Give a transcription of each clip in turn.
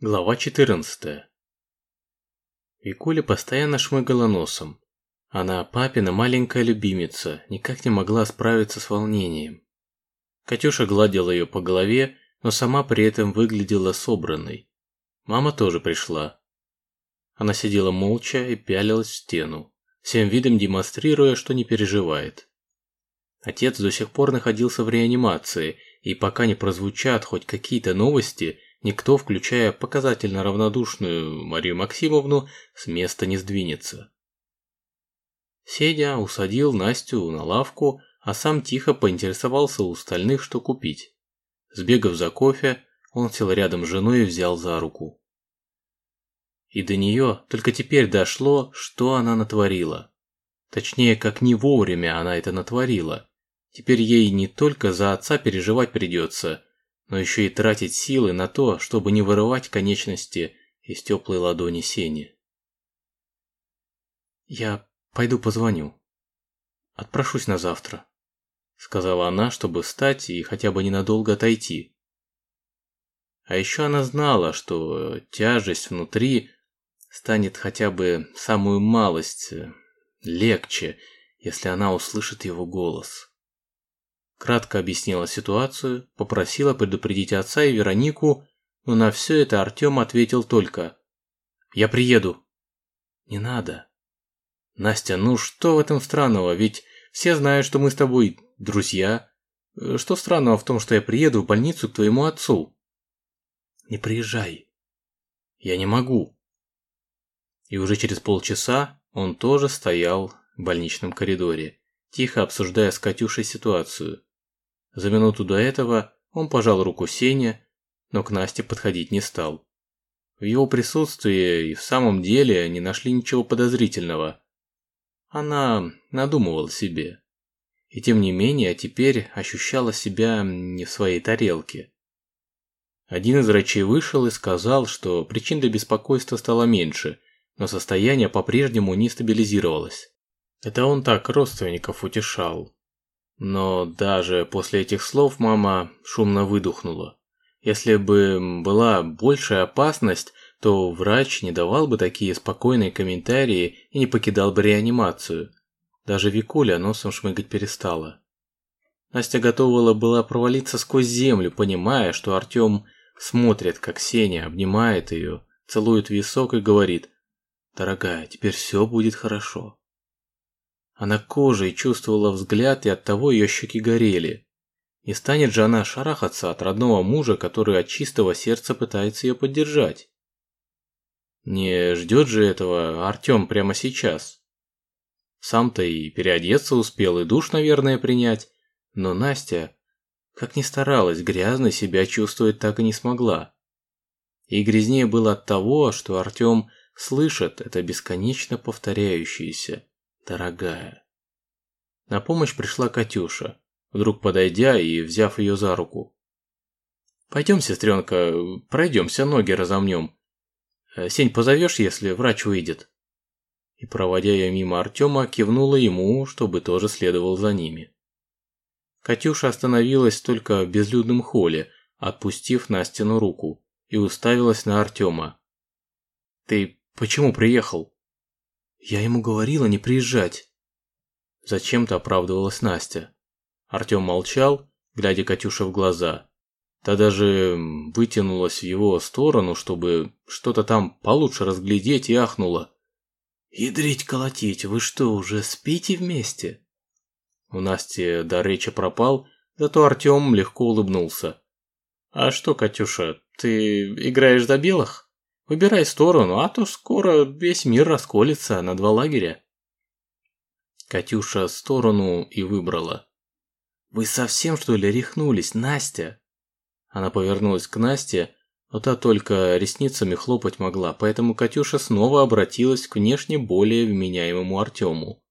Глава 14 Викуля постоянно шмыгала носом. Она, папина маленькая любимица, никак не могла справиться с волнением. Катюша гладила ее по голове, но сама при этом выглядела собранной. Мама тоже пришла. Она сидела молча и пялилась в стену, всем видом демонстрируя, что не переживает. Отец до сих пор находился в реанимации, и пока не прозвучат хоть какие-то новости – никто, включая показательно равнодушную Марию Максимовну, с места не сдвинется. Седя усадил Настю на лавку, а сам тихо поинтересовался у остальных, что купить. Сбегав за кофе, он сел рядом с женой и взял за руку. И до нее только теперь дошло, что она натворила. Точнее, как не вовремя она это натворила. Теперь ей не только за отца переживать придется, но еще и тратить силы на то, чтобы не вырывать конечности из теплой ладони Сени. «Я пойду позвоню. Отпрошусь на завтра», — сказала она, чтобы встать и хотя бы ненадолго отойти. А еще она знала, что тяжесть внутри станет хотя бы самую малость легче, если она услышит его голос. Кратко объяснила ситуацию, попросила предупредить отца и Веронику, но на все это Артем ответил только «Я приеду». «Не надо». «Настя, ну что в этом странного? Ведь все знают, что мы с тобой друзья. Что странного в том, что я приеду в больницу к твоему отцу?» «Не приезжай». «Я не могу». И уже через полчаса он тоже стоял в больничном коридоре, тихо обсуждая с Катюшей ситуацию. За минуту до этого он пожал руку Сене, но к Насте подходить не стал. В его присутствии и в самом деле не нашли ничего подозрительного. Она надумывала себе. И тем не менее теперь ощущала себя не в своей тарелке. Один из врачей вышел и сказал, что причин для беспокойства стало меньше, но состояние по-прежнему не стабилизировалось. Это он так родственников утешал. Но даже после этих слов мама шумно выдохнула. Если бы была большая опасность, то врач не давал бы такие спокойные комментарии и не покидал бы реанимацию. Даже Викуля носом шмыгать перестала. Настя готова была провалиться сквозь землю, понимая, что Артем смотрит, как Сеня обнимает ее, целует висок и говорит «Дорогая, теперь все будет хорошо». Она кожей чувствовала взгляд, и оттого ее щеки горели. Не станет же она шарахаться от родного мужа, который от чистого сердца пытается ее поддержать. Не ждет же этого Артем прямо сейчас. Сам-то и переодеться успел, и душ, наверное, принять. Но Настя, как ни старалась, грязно себя чувствовать так и не смогла. И грязнее было от того, что Артем слышит это бесконечно повторяющееся дорогая. На помощь пришла Катюша, вдруг подойдя и взяв ее за руку. «Пойдем, сестренка, пройдемся, ноги разомнем. Э, Сень, позовешь, если врач выйдет?» И, проводя ее мимо Артема, кивнула ему, чтобы тоже следовал за ними. Катюша остановилась только в безлюдном холле, отпустив Настину руку, и уставилась на Артема. «Ты почему приехал?» Я ему говорила не приезжать. Зачем-то оправдывалась Настя. Артем молчал, глядя Катюше в глаза. Та даже вытянулась в его сторону, чтобы что-то там получше разглядеть и ахнула. «Ядрить колотить, вы что, уже спите вместе?» У Насти до речи пропал, зато Артем легко улыбнулся. «А что, Катюша, ты играешь за белых?» Выбирай сторону, а то скоро весь мир расколется на два лагеря. Катюша сторону и выбрала. «Вы совсем что ли рехнулись, Настя?» Она повернулась к Насте, но та только ресницами хлопать могла, поэтому Катюша снова обратилась к внешне более вменяемому Артему.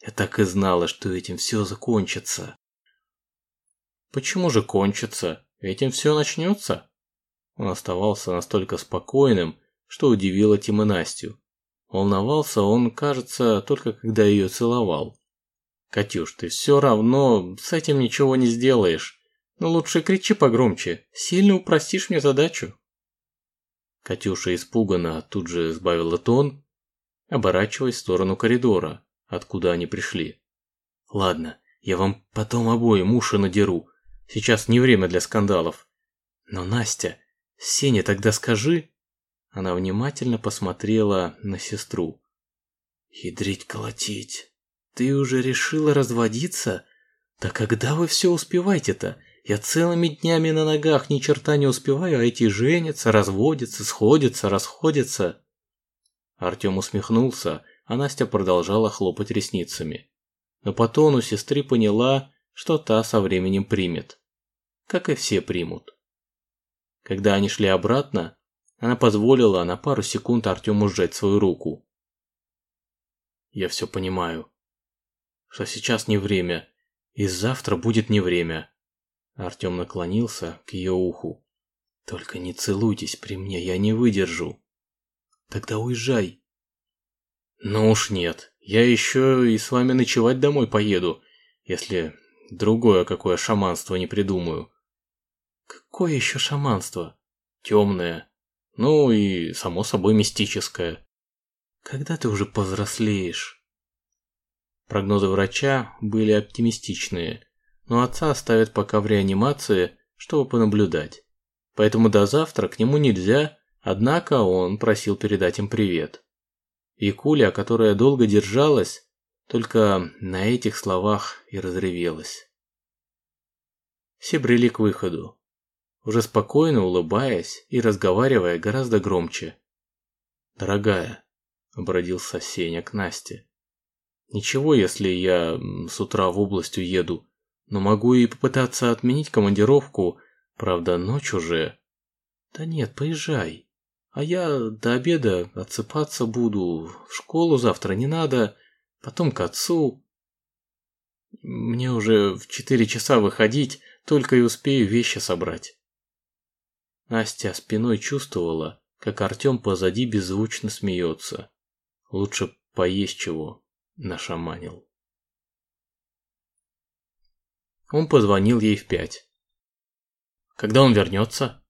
«Я так и знала, что этим все закончится». «Почему же кончится? Этим все начнется?» Он оставался настолько спокойным, что удивило Тима Настю. Волновался он, кажется, только когда ее целовал. «Катюш, ты все равно с этим ничего не сделаешь. Но лучше кричи погромче, сильно упростишь мне задачу». Катюша испуганно тут же сбавила тон, оборачиваясь в сторону коридора, откуда они пришли. «Ладно, я вам потом обоим уши надеру. Сейчас не время для скандалов. Но, Настя, Сене тогда скажи...» Она внимательно посмотрела на сестру. «Ядрить колотить. Ты уже решила разводиться? Да когда вы все успеваете-то? Я целыми днями на ногах ни черта не успеваю, а эти женятся, разводятся, сходятся, расходятся». Артем усмехнулся, а Настя продолжала хлопать ресницами. Но по тону сестры поняла, что та со временем примет. Как и все примут. Когда они шли обратно, она позволила на пару секунд Артему сжать свою руку. «Я все понимаю, что сейчас не время, и завтра будет не время». Артем наклонился к ее уху. «Только не целуйтесь при мне, я не выдержу». Тогда уезжай. Ну уж нет. Я еще и с вами ночевать домой поеду, если другое какое шаманство не придумаю. Какое еще шаманство? Темное. Ну и, само собой, мистическое. Когда ты уже повзрослеешь? Прогнозы врача были оптимистичные, но отца оставят пока в реанимации, чтобы понаблюдать. Поэтому до завтра к нему нельзя, Однако он просил передать им привет. И Куля, которая долго держалась, только на этих словах и разревелась. Все брели к выходу, уже спокойно улыбаясь и разговаривая гораздо громче. «Дорогая», — обратился Сеня к Насте, — «ничего, если я с утра в область уеду, но могу и попытаться отменить командировку, правда, ночь уже». «Да нет, поезжай», а я до обеда отсыпаться буду, в школу завтра не надо, потом к отцу. Мне уже в четыре часа выходить, только и успею вещи собрать. Настя спиной чувствовала, как Артем позади беззвучно смеется. Лучше поесть чего, нашаманил. Он позвонил ей в пять. Когда он вернется?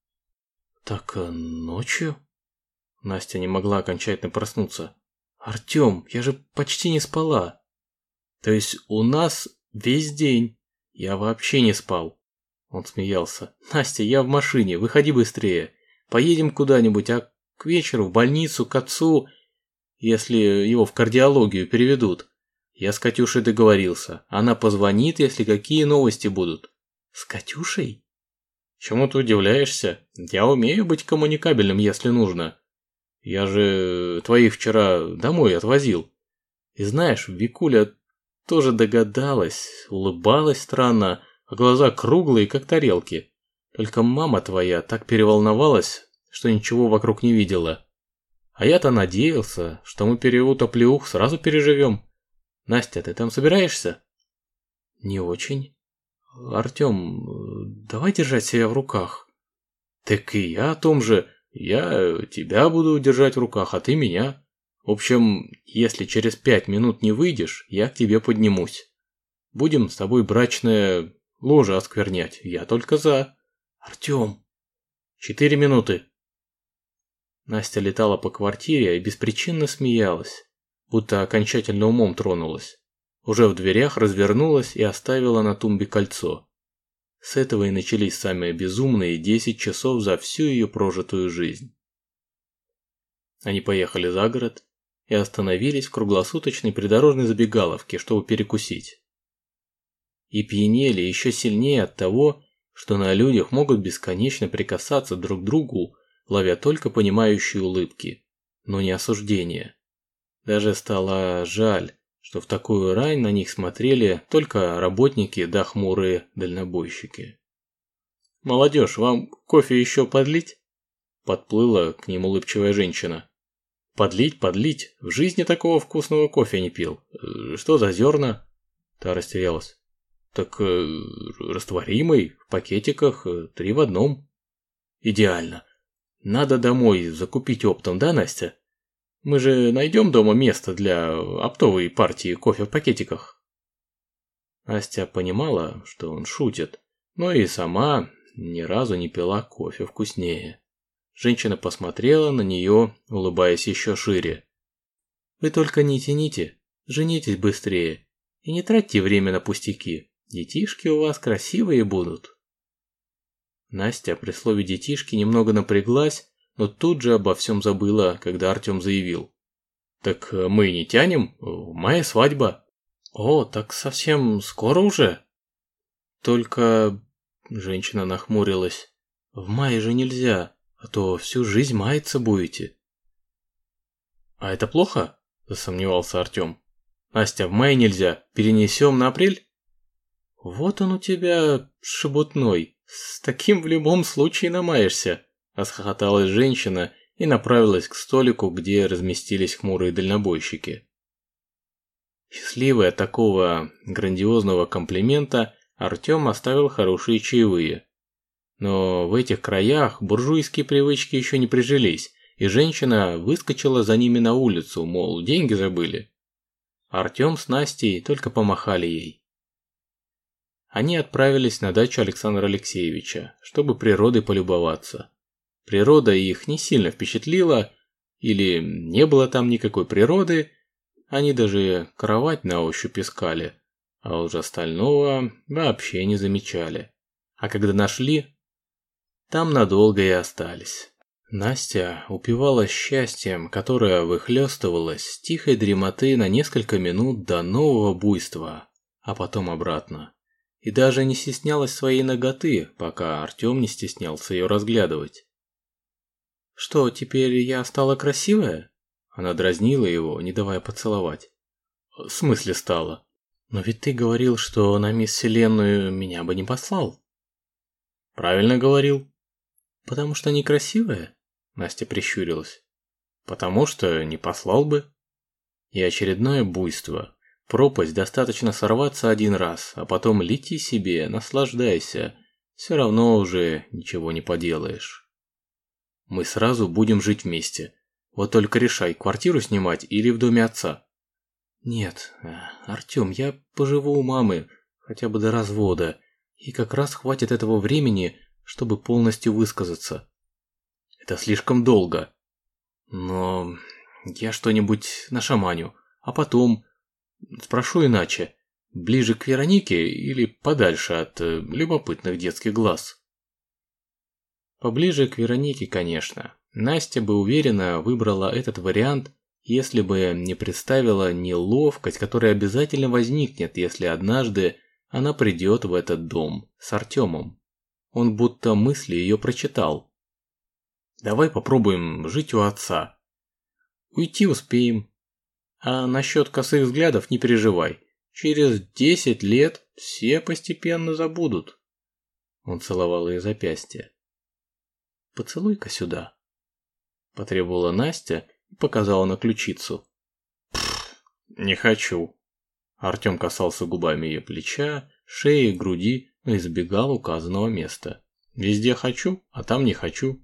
Так э, ночью? Настя не могла окончательно проснуться. «Артем, я же почти не спала». «То есть у нас весь день. Я вообще не спал». Он смеялся. «Настя, я в машине, выходи быстрее. Поедем куда-нибудь, а к вечеру в больницу, к отцу, если его в кардиологию переведут. Я с Катюшей договорился. Она позвонит, если какие новости будут». «С Катюшей?» «Чему ты удивляешься? Я умею быть коммуникабельным, если нужно. Я же твоих вчера домой отвозил. И знаешь, Викуля тоже догадалась, улыбалась странно, а глаза круглые, как тарелки. Только мама твоя так переволновалась, что ничего вокруг не видела. А я-то надеялся, что мы период оплеух сразу переживем. Настя, ты там собираешься? Не очень. Артем, давай держать себя в руках. Так и я о том же. Я тебя буду держать в руках, а ты меня. В общем, если через пять минут не выйдешь, я к тебе поднимусь. Будем с тобой брачное ложе осквернять. Я только за. Артем. Четыре минуты. Настя летала по квартире и беспричинно смеялась, будто окончательно умом тронулась. Уже в дверях развернулась и оставила на тумбе кольцо. С этого и начались самые безумные 10 часов за всю ее прожитую жизнь. Они поехали за город и остановились в круглосуточной придорожной забегаловке, чтобы перекусить. И пьянели еще сильнее от того, что на людях могут бесконечно прикасаться друг к другу, ловя только понимающие улыбки, но не осуждения. Даже стало жаль, что в такую рань на них смотрели только работники да хмурые дальнобойщики. «Молодежь, вам кофе еще подлить?» Подплыла к ним улыбчивая женщина. «Подлить, подлить. В жизни такого вкусного кофе не пил. Э, что за зерна?» Та растерялась. «Так э, растворимый, в пакетиках, э, три в одном». «Идеально. Надо домой закупить оптом, да, Настя?» Мы же найдем дома место для оптовой партии кофе в пакетиках. Настя понимала, что он шутит, но и сама ни разу не пила кофе вкуснее. Женщина посмотрела на нее, улыбаясь еще шире. «Вы только не тяните, женитесь быстрее и не тратьте время на пустяки. Детишки у вас красивые будут». Настя при слове «детишки» немного напряглась, но тут же обо всем забыла, когда Артем заявил. «Так мы не тянем, моя свадьба». «О, так совсем скоро уже?» «Только...» – женщина нахмурилась. «В мае же нельзя а то всю жизнь маяться будете. А это плохо? Засомневался Артем. Настя, в мае нельзя, перенесем на апрель? Вот он у тебя шебутной, с таким в любом случае намаешься, расхохоталась женщина и направилась к столику, где разместились хмурые дальнобойщики. Счастливый от такого грандиозного комплимента, Артем оставил хорошие чаевые. Но в этих краях буржуйские привычки еще не прижились, и женщина выскочила за ними на улицу, мол, деньги забыли. Артем с Настей только помахали ей. Они отправились на дачу Александра Алексеевича, чтобы природой полюбоваться. Природа их не сильно впечатлила, или не было там никакой природы, они даже кровать на ощупь искали, а уже остального вообще не замечали. А когда нашли, там надолго и остались. Настя упивалась счастьем, которое выхлестывалось с тихой дремоты на несколько минут до нового буйства, а потом обратно. И даже не стеснялась своей ноготы, пока Артем не стеснялся ее разглядывать. «Что, теперь я стала красивая?» Она дразнила его, не давая поцеловать. «В смысле стала? Но ведь ты говорил, что на мисс Вселенную меня бы не послал». «Правильно говорил», «Потому что некрасивая?» Настя прищурилась. «Потому что не послал бы». И очередное буйство. Пропасть достаточно сорваться один раз, а потом лети себе, наслаждайся. Все равно уже ничего не поделаешь. Мы сразу будем жить вместе. Вот только решай, квартиру снимать или в доме отца. Нет, Артем, я поживу у мамы, хотя бы до развода. И как раз хватит этого времени, чтобы полностью высказаться. Это слишком долго. Но я что-нибудь нашаманю, а потом... Спрошу иначе. Ближе к Веронике или подальше от э, любопытных детских глаз? Поближе к Веронике, конечно. Настя бы уверенно выбрала этот вариант, если бы не представила неловкость, которая обязательно возникнет, если однажды она придет в этот дом с Артемом. Он будто мысли ее прочитал. Давай попробуем жить у отца. Уйти успеем. А насчет косых взглядов не переживай. Через десять лет все постепенно забудут. Он целовал ее запястье. «Поцелуй-ка сюда», – потребовала Настя и показала на ключицу. «Не хочу». Артем касался губами ее плеча, шеи, груди, но избегал указанного места. Везде хочу, а там не хочу.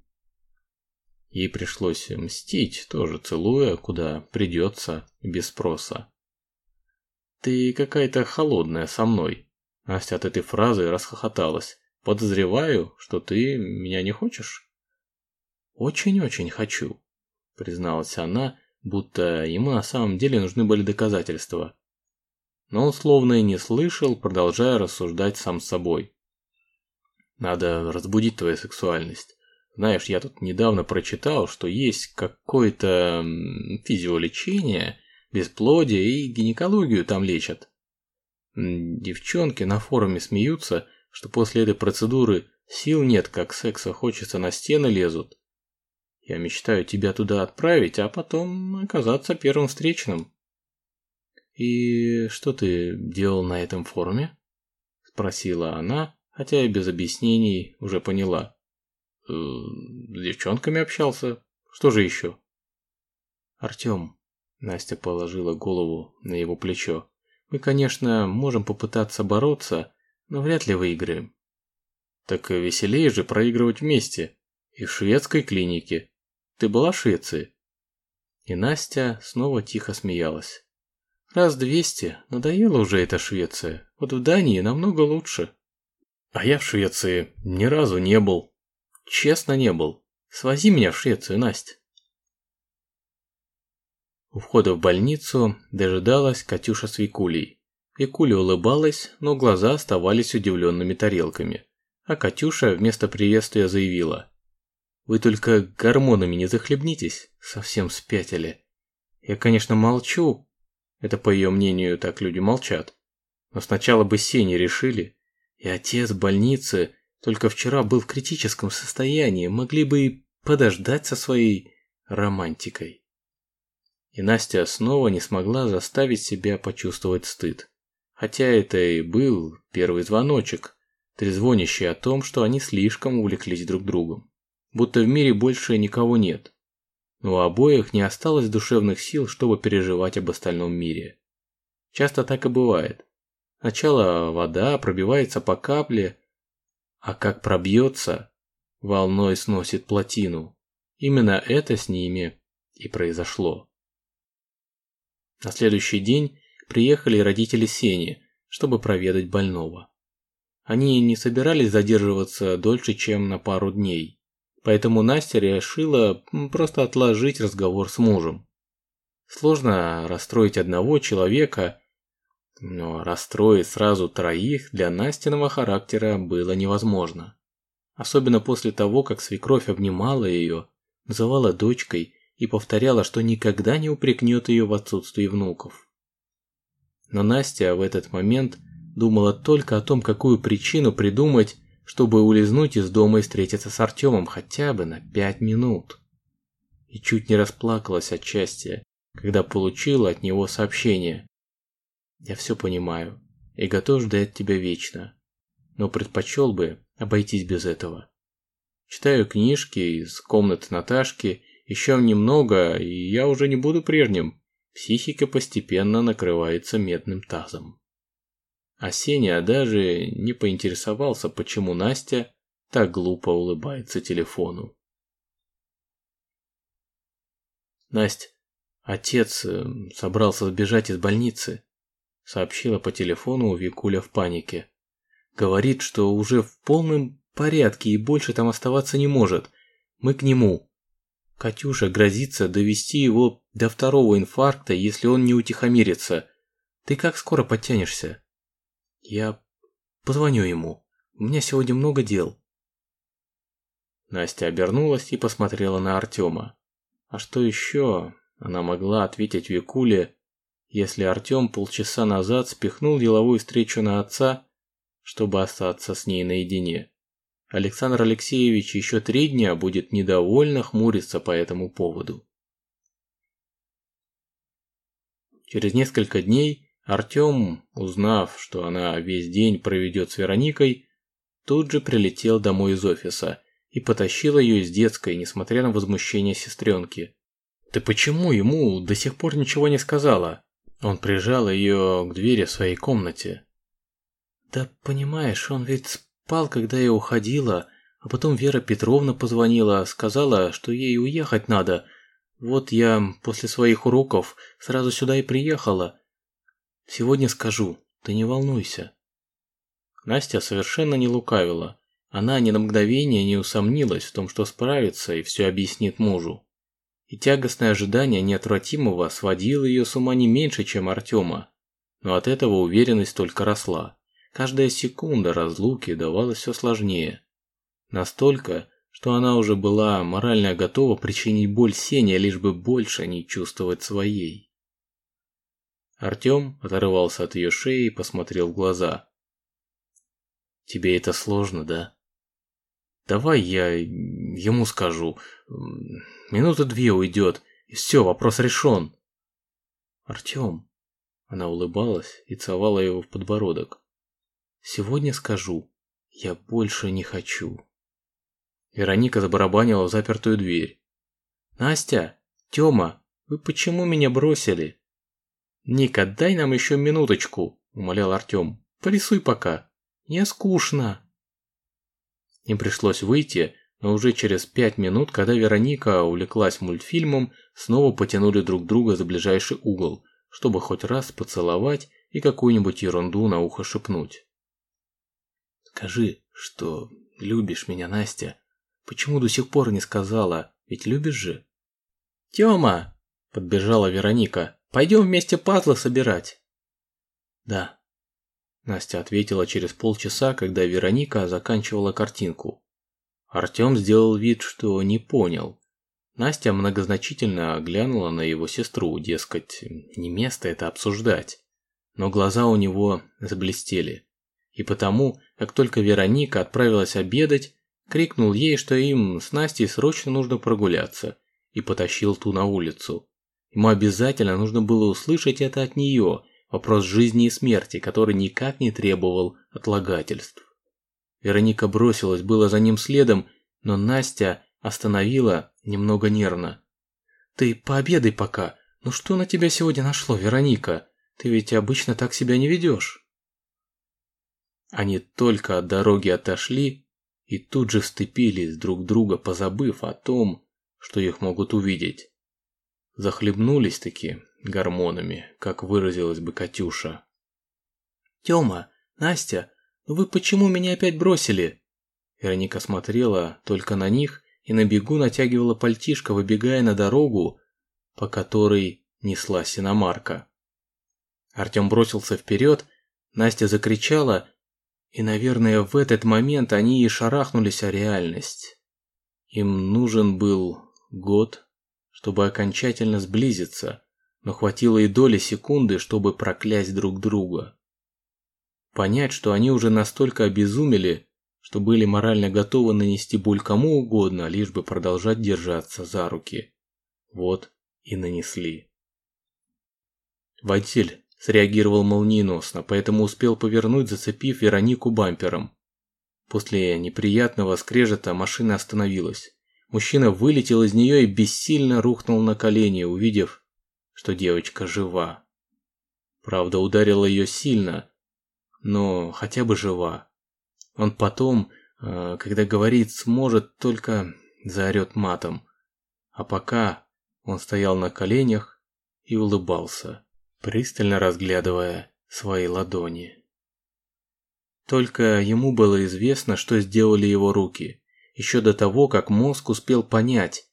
Ей пришлось мстить, тоже целуя, куда придется, без спроса. «Ты какая-то холодная со мной». Настя от этой фразы расхохоталась. «Подозреваю, что ты меня не хочешь?» «Очень-очень хочу», призналась она, будто ему на самом деле нужны были доказательства но он словно и не слышал, продолжая рассуждать сам с собой. Надо разбудить твою сексуальность. Знаешь, я тут недавно прочитал, что есть какое-то физиолечение, бесплодие и гинекологию там лечат. Девчонки на форуме смеются, что после этой процедуры сил нет, как секса хочется, на стены лезут. Я мечтаю тебя туда отправить, а потом оказаться первым встречным. «И что ты делал на этом форуме?» – спросила она, хотя и без объяснений уже поняла. «Э, «С девчонками общался. Что же еще?» «Артем», – Настя положила голову на его плечо, – «мы, конечно, можем попытаться бороться, но вряд ли выиграем». «Так веселее же проигрывать вместе. И в шведской клинике. Ты была в Швеции?» И Настя снова тихо смеялась. Раз двести, надоела уже эта Швеция. Вот в Дании намного лучше. А я в Швеции ни разу не был. Честно не был. Свози меня в Швецию, Настя. У входа в больницу дожидалась Катюша с Викулей. Викуля улыбалась, но глаза оставались удивленными тарелками. А Катюша вместо приветствия заявила. «Вы только гормонами не захлебнитесь, совсем спятили. Я, конечно, молчу, это по ее мнению так люди молчат. Но сначала бы Сене решили, и отец в больнице только вчера был в критическом состоянии, могли бы и подождать со своей романтикой. И Настя снова не смогла заставить себя почувствовать стыд. Хотя это и был первый звоночек, трезвонящий о том, что они слишком увлеклись друг другом. Будто в мире больше никого нет. Но у обоих не осталось душевных сил, чтобы переживать об остальном мире. Часто так и бывает. Сначала вода пробивается по капле, а как пробьется, волной сносит плотину. Именно это с ними и произошло. На следующий день приехали родители Сени, чтобы проведать больного. Они не собирались задерживаться дольше, чем на пару дней, поэтому Настя решила просто отложить разговор с мужем. Сложно расстроить одного человека, но расстроить сразу троих для Настиного характера было невозможно. Особенно после того, как свекровь обнимала ее, называла дочкой и повторяла, что никогда не упрекнет ее в отсутствии внуков. Но Настя в этот момент думала только о том, какую причину придумать, чтобы улизнуть из дома и встретиться с Артемом хотя бы на пять минут. И чуть не расплакалась от счастья, когда получила от него сообщение. Я все понимаю и готов ждать тебя вечно, но предпочел бы обойтись без этого. Читаю книжки из комнаты Наташки, еще немного, и я уже не буду прежним. Психика постепенно накрывается медным тазом. А Сеня даже не поинтересовался, почему Настя так глупо улыбается телефону. Настя, отец э, собрался сбежать из больницы сообщила по телефону Викуля в панике. Говорит, что уже в полном порядке и больше там оставаться не может. Мы к нему. Катюша грозится довести его до второго инфаркта, если он не утихомирится. Ты как скоро подтянешься? Я позвоню ему. У меня сегодня много дел. Настя обернулась и посмотрела на Артема. А что еще она могла ответить Викуле, если Артем полчаса назад спихнул деловую встречу на отца, чтобы остаться с ней наедине. Александр Алексеевич еще три дня будет недовольно хмуриться по этому поводу. Через несколько дней Артем, узнав, что она весь день проведет с Вероникой, тут же прилетел домой из офиса и потащил ее из детской, несмотря на возмущение сестренки. «Ты почему ему до сих пор ничего не сказала?» Он прижал ее к двери в своей комнате. «Да понимаешь, он ведь спал, когда я уходила, а потом Вера Петровна позвонила, сказала, что ей уехать надо. Вот я после своих уроков сразу сюда и приехала. Сегодня скажу, ты не волнуйся». Настя совершенно не лукавила. Она ни на мгновение не усомнилась в том, что справится и все объяснит мужу и тягостное ожидание неотвратимого сводило ее с ума не меньше, чем Артема. Но от этого уверенность только росла. Каждая секунда разлуки давалась все сложнее. Настолько, что она уже была морально готова причинить боль Сене, лишь бы больше не чувствовать своей. Артем оторвался от ее шеи и посмотрел в глаза. «Тебе это сложно, да?» «Давай я ему скажу. Минуты две уйдет, и все, вопрос решен. Артем. Она улыбалась и целовала его в подбородок. Сегодня скажу, я больше не хочу. Вероника забарабанила в запертую дверь. Настя, Тёма, вы почему меня бросили? Ника, дай нам еще минуточку, умолял Артем. Порисуй пока. Мне скучно. Им пришлось выйти, но уже через пять минут, когда Вероника увлеклась мультфильмом, снова потянули друг друга за ближайший угол, чтобы хоть раз поцеловать и какую-нибудь ерунду на ухо шепнуть. «Скажи, что любишь меня, Настя. Почему до сих пор не сказала? Ведь любишь же? Тёма! Подбежала Вероника. Пойдем вместе пазлы собирать. Да. Настя ответила через полчаса, когда Вероника заканчивала картинку. Артем сделал вид, что не понял. Настя многозначительно глянула на его сестру, дескать, не место это обсуждать. Но глаза у него заблестели. И потому, как только Вероника отправилась обедать, крикнул ей, что им с Настей срочно нужно прогуляться, и потащил ту на улицу. Ему обязательно нужно было услышать это от нее, вопрос жизни и смерти, который никак не требовал отлагательств. Вероника бросилась было за ним следом, но Настя остановила немного нервно. «Ты пообедай пока. Ну что на тебя сегодня нашло, Вероника? Ты ведь обычно так себя не ведешь». Они только от дороги отошли и тут же вступились друг друга, позабыв о том, что их могут увидеть. Захлебнулись таки гормонами, как выразилась бы Катюша. «Тёма, Настя, вы почему меня опять бросили?» Вероника смотрела только на них и на бегу натягивала пальтишко, выбегая на дорогу, по которой неслась иномарка. Артем бросился вперед, Настя закричала, и, наверное, в этот момент они и шарахнулись о реальность. Им нужен был год, чтобы окончательно сблизиться, но хватило и доли секунды, чтобы проклясть друг друга. Понять, что они уже настолько обезумели, что были морально готовы нанести боль кому угодно, лишь бы продолжать держаться за руки. Вот и нанесли. Водитель среагировал молниеносно, поэтому успел повернуть, зацепив Веронику бампером. После неприятного скрежета машина остановилась. Мужчина вылетел из нее и бессильно рухнул на колени, увидев, что девочка жива. Правда, ударила ее сильно, но хотя бы жива. Он потом, э, когда говорит сможет, только заорет матом. А пока он стоял на коленях и улыбался, пристально разглядывая свои ладони. Только ему было известно, что сделали его руки, еще до того, как мозг успел понять.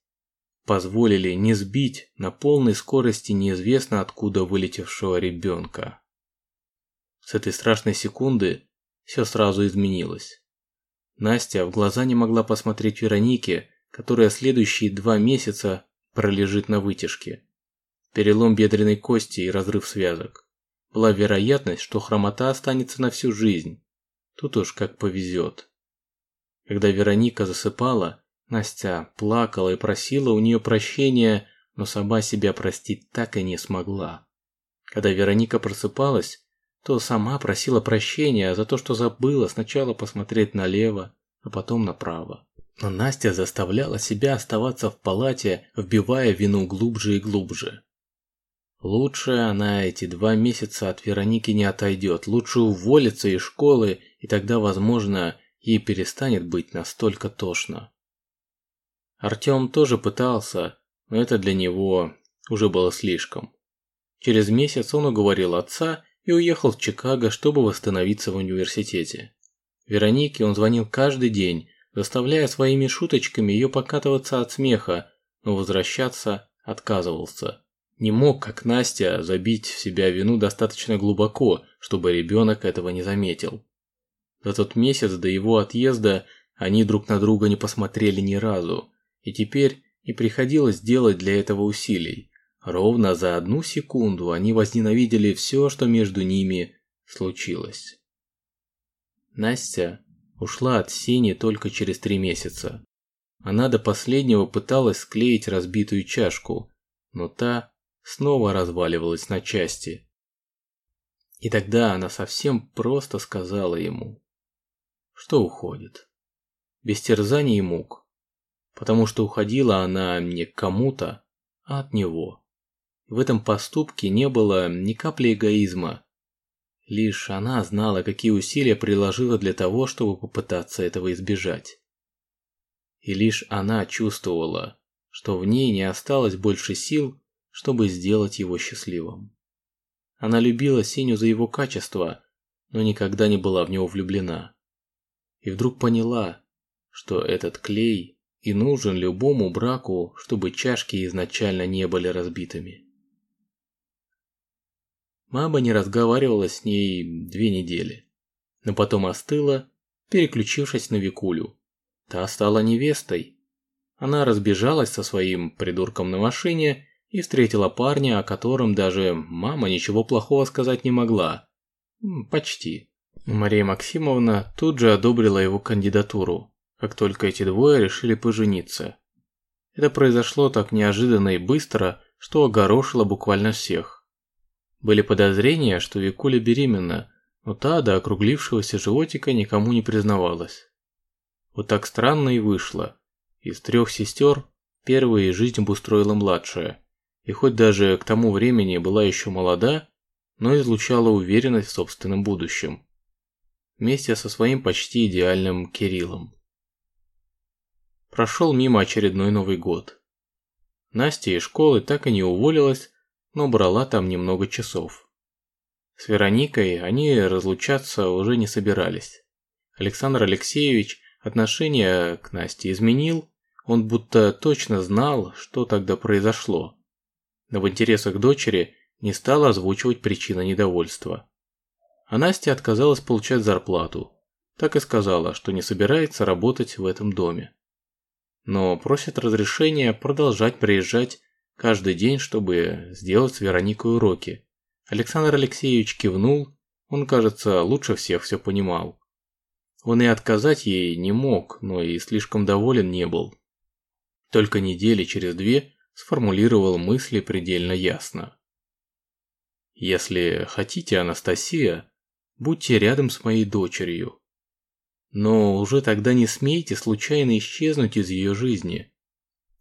Позволили не сбить на полной скорости неизвестно откуда вылетевшего ребенка. С этой страшной секунды все сразу изменилось. Настя в глаза не могла посмотреть Веронике, которая следующие два месяца пролежит на вытяжке. Перелом бедренной кости и разрыв связок. Была вероятность, что хромота останется на всю жизнь. Тут уж как повезет. Когда Вероника засыпала, Настя плакала и просила у нее прощения, но сама себя простить так и не смогла. Когда Вероника просыпалась, то сама просила прощения за то, что забыла сначала посмотреть налево, а потом направо. Но Настя заставляла себя оставаться в палате, вбивая вину глубже и глубже. Лучше она эти два месяца от Вероники не отойдет, лучше уволится из школы, и тогда, возможно, ей перестанет быть настолько тошно. Артем тоже пытался, но это для него уже было слишком. Через месяц он уговорил отца и уехал в Чикаго, чтобы восстановиться в университете. Веронике он звонил каждый день, заставляя своими шуточками ее покатываться от смеха, но возвращаться отказывался. Не мог, как Настя, забить в себя вину достаточно глубоко, чтобы ребенок этого не заметил. За тот месяц до его отъезда они друг на друга не посмотрели ни разу, и теперь не приходилось делать для этого усилий. Ровно за одну секунду они возненавидели все, что между ними случилось. Настя ушла от Сени только через три месяца. Она до последнего пыталась склеить разбитую чашку, но та снова разваливалась на части. И тогда она совсем просто сказала ему, что уходит. Без терзаний и мук. Потому что уходила она не к кому-то, а от него. В этом поступке не было ни капли эгоизма. Лишь она знала, какие усилия приложила для того, чтобы попытаться этого избежать. И лишь она чувствовала, что в ней не осталось больше сил, чтобы сделать его счастливым. Она любила Сеню за его качество, но никогда не была в него влюблена. И вдруг поняла, что этот клей и нужен любому браку, чтобы чашки изначально не были разбитыми. Мама не разговаривала с ней две недели, но потом остыла, переключившись на Викулю. Та стала невестой. Она разбежалась со своим придурком на машине и встретила парня, о котором даже мама ничего плохого сказать не могла. Почти. Мария Максимовна тут же одобрила его кандидатуру, как только эти двое решили пожениться. Это произошло так неожиданно и быстро, что огорошило буквально всех. Были подозрения, что Викуля беременна, но та до округлившегося животика никому не признавалась. Вот так странно и вышло. Из трех сестер первой жизнь обустроила младшая, и хоть даже к тому времени была еще молода, но излучала уверенность в собственном будущем. Вместе со своим почти идеальным Кириллом. Прошел мимо очередной Новый год. Настя из школы так и не уволилась, но брала там немного часов. С Вероникой они разлучаться уже не собирались. Александр Алексеевич отношение к Насте изменил, он будто точно знал, что тогда произошло. Но в интересах дочери не стал озвучивать причины недовольства. А Настя отказалась получать зарплату, так и сказала, что не собирается работать в этом доме. Но просит разрешения продолжать приезжать каждый день, чтобы сделать с Вероникой уроки. Александр Алексеевич кивнул, он, кажется, лучше всех все понимал. Он и отказать ей не мог, но и слишком доволен не был. Только недели через две сформулировал мысли предельно ясно. Если хотите, Анастасия, будьте рядом с моей дочерью. Но уже тогда не смейте случайно исчезнуть из ее жизни.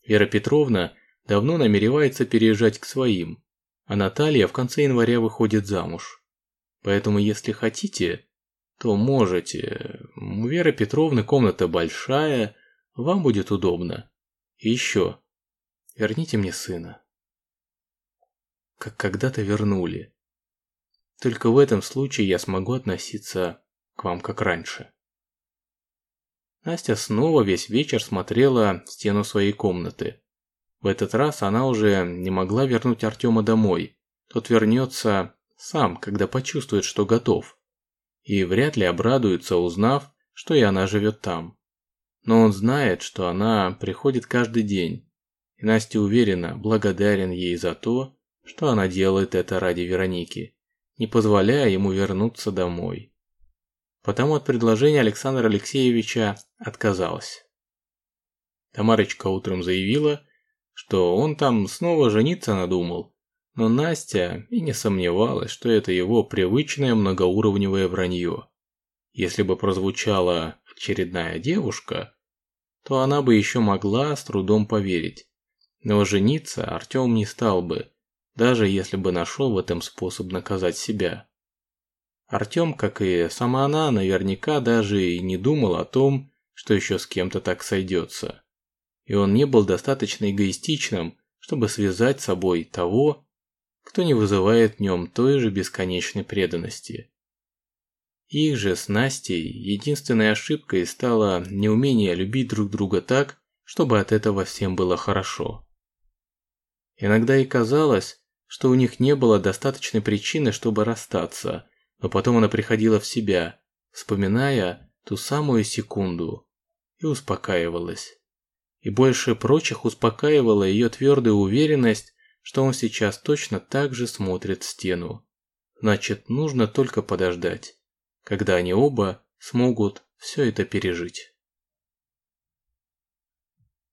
Вера Петровна давно намеревается переезжать к своим, а Наталья в конце января выходит замуж. Поэтому если хотите, то можете. У Веры Петровны комната большая, вам будет удобно. И еще, верните мне сына как когда-то вернули. Только в этом случае я смогу относиться к вам как раньше. Настя снова весь вечер смотрела в стену своей комнаты. В этот раз она уже не могла вернуть Артема домой. Тот вернется сам, когда почувствует, что готов. И вряд ли обрадуется, узнав, что и она живет там. Но он знает, что она приходит каждый день. И Настя уверена, благодарен ей за то, что она делает это ради Вероники, не позволяя ему вернуться домой. Потому от предложения Александра Алексеевича отказалась. Тамарочка утром заявила, что он там снова жениться надумал, но Настя и не сомневалась, что это его привычное многоуровневое вранье. Если бы прозвучала очередная девушка, то она бы еще могла с трудом поверить. Но жениться Артем не стал бы, даже если бы нашел в этом способ наказать себя. Артем, как и сама она, наверняка даже и не думал о том, что еще с кем-то так сойдется. И он не был достаточно эгоистичным, чтобы связать с собой того, кто не вызывает в нем той же бесконечной преданности. Их же с Настей единственной ошибкой стало неумение любить друг друга так, чтобы от этого всем было хорошо. Иногда и казалось, что у них не было достаточной причины, чтобы расстаться, но потом она приходила в себя, вспоминая ту самую секунду, и успокаивалась. И больше прочих успокаивала ее твердая уверенность, что он сейчас точно так же смотрит в стену. Значит, нужно только подождать, когда они оба смогут все это пережить.